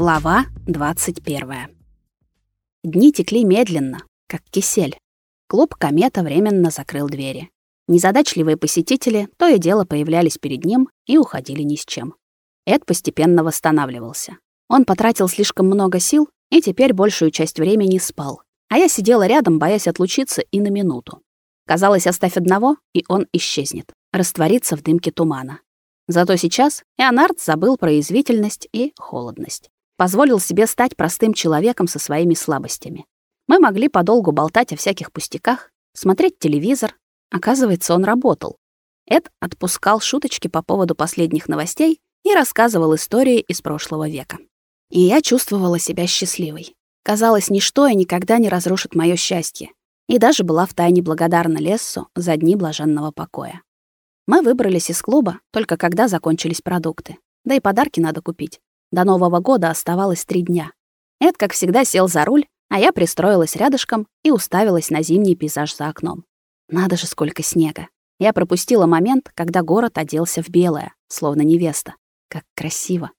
Глава 21. Дни текли медленно, как кисель. Клуб «Комета» временно закрыл двери. Незадачливые посетители то и дело появлялись перед ним и уходили ни с чем. Эд постепенно восстанавливался. Он потратил слишком много сил и теперь большую часть времени спал. А я сидела рядом, боясь отлучиться и на минуту. Казалось, оставь одного, и он исчезнет, растворится в дымке тумана. Зато сейчас Эонард забыл про язвительность и холодность позволил себе стать простым человеком со своими слабостями. Мы могли подолгу болтать о всяких пустяках, смотреть телевизор. Оказывается, он работал. Эд отпускал шуточки по поводу последних новостей и рассказывал истории из прошлого века. И я чувствовала себя счастливой. Казалось, ничто и никогда не разрушит моё счастье. И даже была втайне благодарна Лессу за дни блаженного покоя. Мы выбрались из клуба только когда закончились продукты. Да и подарки надо купить. До Нового года оставалось три дня. Эд, как всегда, сел за руль, а я пристроилась рядышком и уставилась на зимний пейзаж за окном. Надо же, сколько снега. Я пропустила момент, когда город оделся в белое, словно невеста. Как красиво.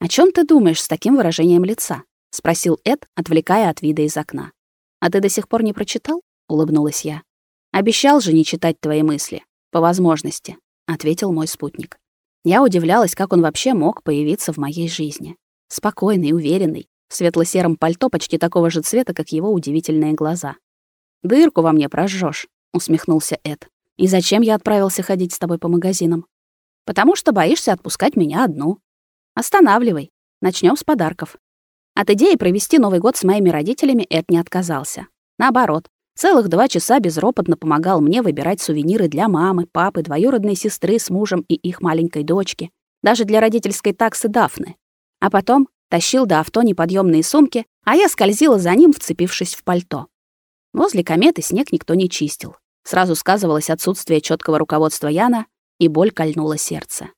«О чем ты думаешь с таким выражением лица?» — спросил Эд, отвлекая от вида из окна. «А ты до сих пор не прочитал?» — улыбнулась я. «Обещал же не читать твои мысли. По возможности», — ответил мой спутник. Я удивлялась, как он вообще мог появиться в моей жизни. Спокойный, уверенный, в светло-сером пальто почти такого же цвета, как его удивительные глаза. «Дырку во мне прожжёшь», — усмехнулся Эд. «И зачем я отправился ходить с тобой по магазинам?» «Потому что боишься отпускать меня одну. Останавливай. Начнём с подарков». От идеи провести Новый год с моими родителями Эд не отказался. Наоборот, Целых два часа безропотно помогал мне выбирать сувениры для мамы, папы, двоюродной сестры с мужем и их маленькой дочки, даже для родительской таксы Дафны. А потом тащил до авто неподъемные сумки, а я скользила за ним, вцепившись в пальто. Возле кометы снег никто не чистил. Сразу сказывалось отсутствие четкого руководства Яна, и боль кольнула сердце.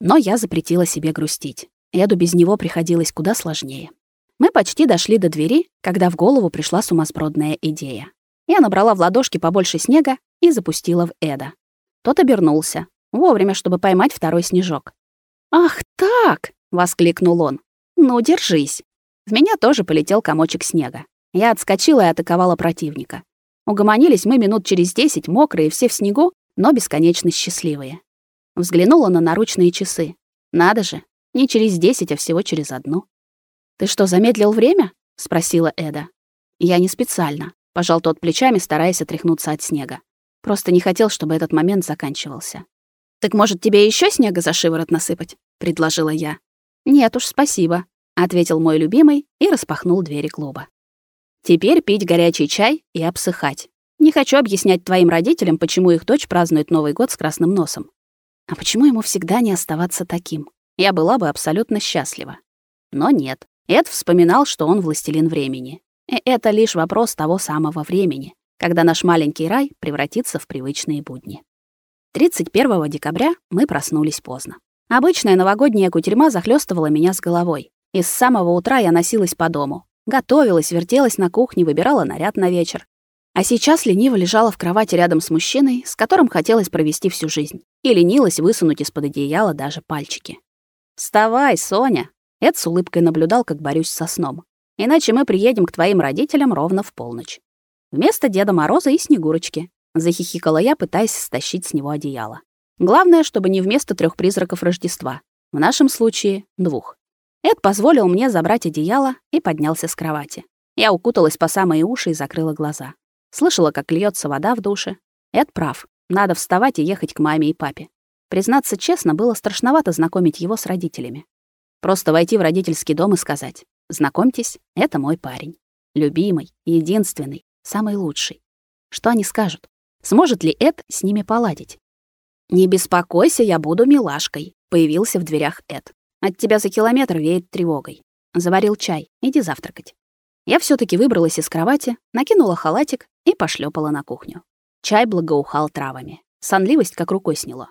Но я запретила себе грустить. Эду без него приходилось куда сложнее. Мы почти дошли до двери, когда в голову пришла сумасбродная идея. Я набрала в ладошки побольше снега и запустила в Эда. Тот обернулся, вовремя, чтобы поймать второй снежок. «Ах так!» — воскликнул он. «Ну, держись!» В меня тоже полетел комочек снега. Я отскочила и атаковала противника. Угомонились мы минут через десять, мокрые, все в снегу, но бесконечно счастливые. Взглянула на наручные часы. Надо же, не через десять, а всего через одну. «Ты что, замедлил время?» — спросила Эда. Я не специально. Пожал тот плечами, стараясь отряхнуться от снега. Просто не хотел, чтобы этот момент заканчивался. «Так, может, тебе еще снега за шиворот насыпать?» — предложила я. «Нет уж, спасибо», — ответил мой любимый и распахнул двери клуба. «Теперь пить горячий чай и обсыхать. Не хочу объяснять твоим родителям, почему их дочь празднует Новый год с красным носом. А почему ему всегда не оставаться таким? Я была бы абсолютно счастлива. Но нет. Эд вспоминал, что он властелин времени. И это лишь вопрос того самого времени, когда наш маленький рай превратится в привычные будни. 31 декабря мы проснулись поздно. Обычная новогодняя кутерьма захлестывала меня с головой. И с самого утра я носилась по дому. Готовилась, вертелась на кухне, выбирала наряд на вечер. А сейчас лениво лежала в кровати рядом с мужчиной, с которым хотелось провести всю жизнь. И ленилась высунуть из-под одеяла даже пальчики. «Вставай, Соня!» Эд с улыбкой наблюдал, как борюсь со сном. Иначе мы приедем к твоим родителям ровно в полночь. Вместо Деда Мороза и Снегурочки. Захихикала я, пытаясь стащить с него одеяло. Главное, чтобы не вместо трех призраков Рождества. В нашем случае — двух. Эд позволил мне забрать одеяло и поднялся с кровати. Я укуталась по самые уши и закрыла глаза. Слышала, как льется вода в душе. Эд прав. Надо вставать и ехать к маме и папе. Признаться честно, было страшновато знакомить его с родителями. Просто войти в родительский дом и сказать Знакомьтесь, это мой парень. Любимый, единственный, самый лучший. Что они скажут? Сможет ли Эд с ними поладить? «Не беспокойся, я буду милашкой», — появился в дверях Эд. «От тебя за километр веет тревогой. Заварил чай, иди завтракать». Я все таки выбралась из кровати, накинула халатик и пошлепала на кухню. Чай благоухал травами. Сонливость как рукой сняло.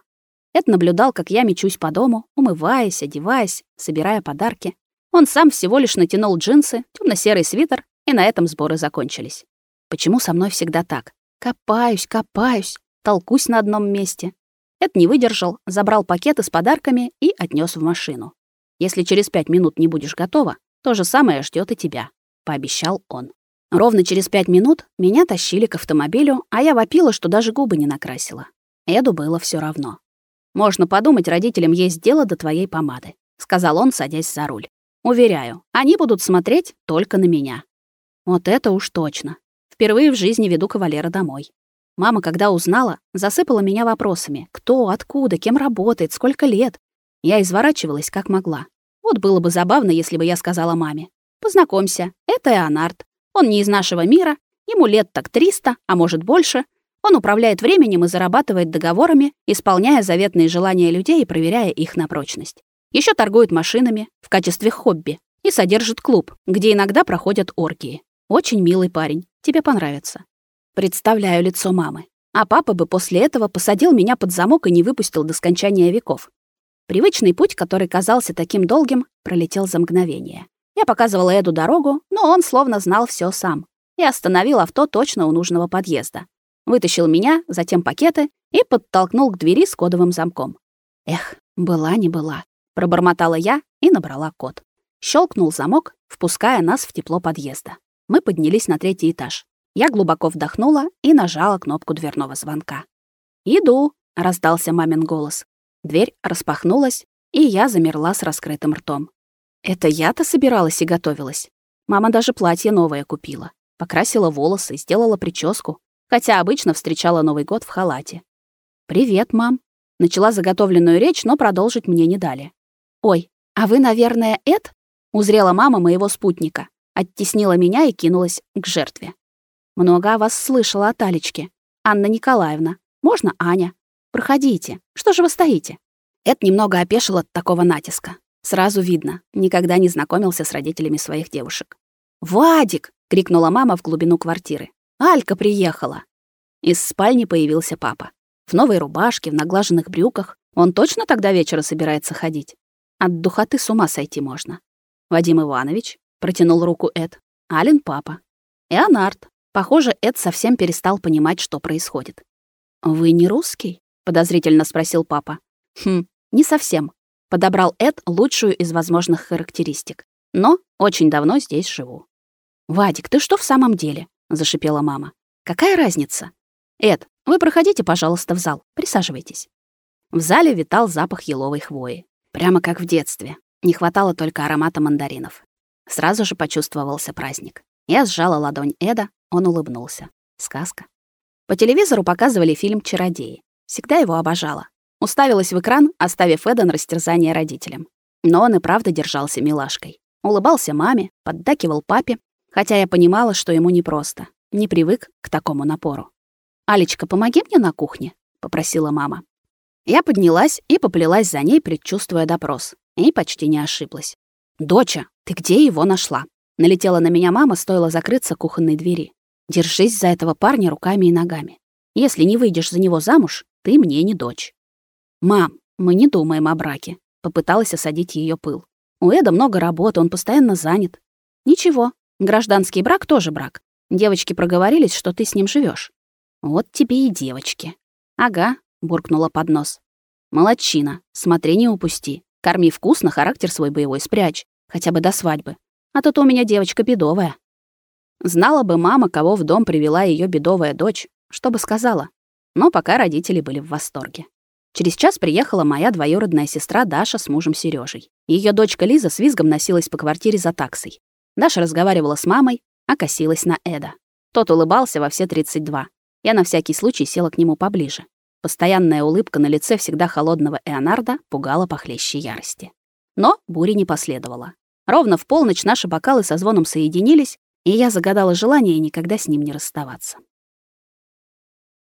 Эд наблюдал, как я мечусь по дому, умываясь, одеваясь, собирая подарки, он сам всего лишь натянул джинсы, темно-серый свитер, и на этом сборы закончились. Почему со мной всегда так? Копаюсь, копаюсь, толкусь на одном месте. Эд не выдержал, забрал пакеты с подарками и отнес в машину. Если через пять минут не будешь готова, То же самое ждет и тебя, пообещал он. Ровно через пять минут меня тащили к автомобилю, а я вопила, что даже губы не накрасила. Эду было все равно. Можно подумать, родителям есть дело до твоей помады, сказал он, садясь за руль. Уверяю, они будут смотреть только на меня. Вот это уж точно. Впервые в жизни веду кавалера домой. Мама, когда узнала, засыпала меня вопросами: кто, откуда, кем работает, сколько лет. Я изворачивалась как могла. Вот было бы забавно, если бы я сказала маме: "Познакомься, это Эонард. Он не из нашего мира, ему лет так 300, а может больше. Он управляет временем и зарабатывает договорами, исполняя заветные желания людей и проверяя их на прочность. Еще торгует машинами в качестве хобби и содержит клуб, где иногда проходят оргии. Очень милый парень, тебе понравится. Представляю лицо мамы. А папа бы после этого посадил меня под замок и не выпустил до скончания веков. Привычный путь, который казался таким долгим, пролетел за мгновение. Я показывала Эду дорогу, но он словно знал все сам. И остановил авто точно у нужного подъезда. Вытащил меня, затем пакеты и подтолкнул к двери с кодовым замком. Эх, была не была. Пробормотала я и набрала код. Щелкнул замок, впуская нас в тепло подъезда. Мы поднялись на третий этаж. Я глубоко вдохнула и нажала кнопку дверного звонка. «Иду», — раздался мамин голос. Дверь распахнулась, и я замерла с раскрытым ртом. Это я-то собиралась и готовилась. Мама даже платье новое купила. Покрасила волосы, сделала прическу, хотя обычно встречала Новый год в халате. «Привет, мам». Начала заготовленную речь, но продолжить мне не дали. «Ой, а вы, наверное, Эд?» Узрела мама моего спутника, оттеснила меня и кинулась к жертве. «Много о вас слышала от Алечки. Анна Николаевна. Можно Аня? Проходите. Что же вы стоите?» Эд немного опешил от такого натиска. Сразу видно, никогда не знакомился с родителями своих девушек. «Вадик!» — крикнула мама в глубину квартиры. «Алька приехала!» Из спальни появился папа. В новой рубашке, в наглаженных брюках. Он точно тогда вечера собирается ходить? От духоты с ума сойти можно. Вадим Иванович протянул руку Эд. Ален папа. Эонард. Похоже, Эд совсем перестал понимать, что происходит. «Вы не русский?» — подозрительно спросил папа. «Хм, не совсем. Подобрал Эд лучшую из возможных характеристик. Но очень давно здесь живу. «Вадик, ты что в самом деле?» — зашипела мама. «Какая разница?» «Эд, вы проходите, пожалуйста, в зал. Присаживайтесь». В зале витал запах еловой хвои. Прямо как в детстве. Не хватало только аромата мандаринов. Сразу же почувствовался праздник. Я сжала ладонь Эда, он улыбнулся. Сказка. По телевизору показывали фильм «Чародеи». Всегда его обожала. Уставилась в экран, оставив Эда на растерзание родителям. Но он и правда держался милашкой. Улыбался маме, поддакивал папе, хотя я понимала, что ему непросто. Не привык к такому напору. «Алечка, помоги мне на кухне», — попросила мама. Я поднялась и поплелась за ней, предчувствуя допрос. И почти не ошиблась. «Доча, ты где его нашла?» Налетела на меня мама, стоило закрыться кухонной двери. «Держись за этого парня руками и ногами. Если не выйдешь за него замуж, ты мне не дочь». «Мам, мы не думаем о браке», — попыталась осадить ее пыл. «У Эда много работы, он постоянно занят». «Ничего, гражданский брак тоже брак. Девочки проговорились, что ты с ним живешь. «Вот тебе и девочки». «Ага», — буркнула под нос. «Молодчина, смотри, не упусти. Корми вкусно, характер свой боевой спрячь, хотя бы до свадьбы. А то, -то у меня девочка бедовая». Знала бы мама, кого в дом привела ее бедовая дочь, что бы сказала. Но пока родители были в восторге. Через час приехала моя двоюродная сестра Даша с мужем Сережей. Ее дочка Лиза с визгом носилась по квартире за таксой. Даша разговаривала с мамой, а косилась на Эда. Тот улыбался во все 32. Я на всякий случай села к нему поближе. Постоянная улыбка на лице всегда холодного Эонарда пугала похлеще ярости. Но бури не последовало. Ровно в полночь наши бокалы со звоном соединились, и я загадала желание никогда с ним не расставаться.